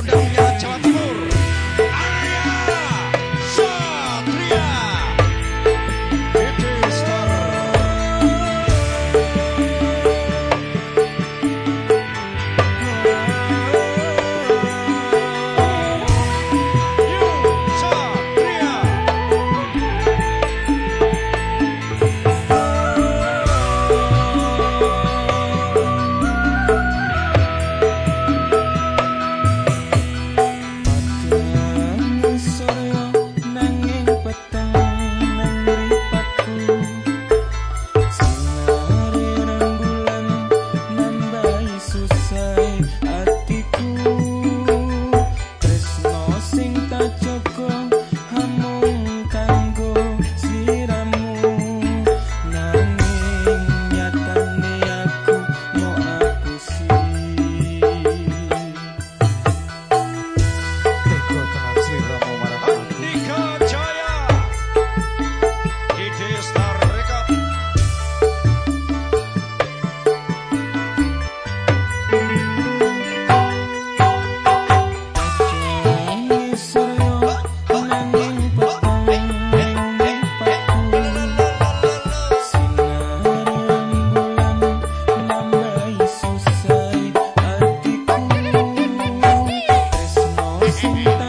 Sodangnya Jawa Thank you.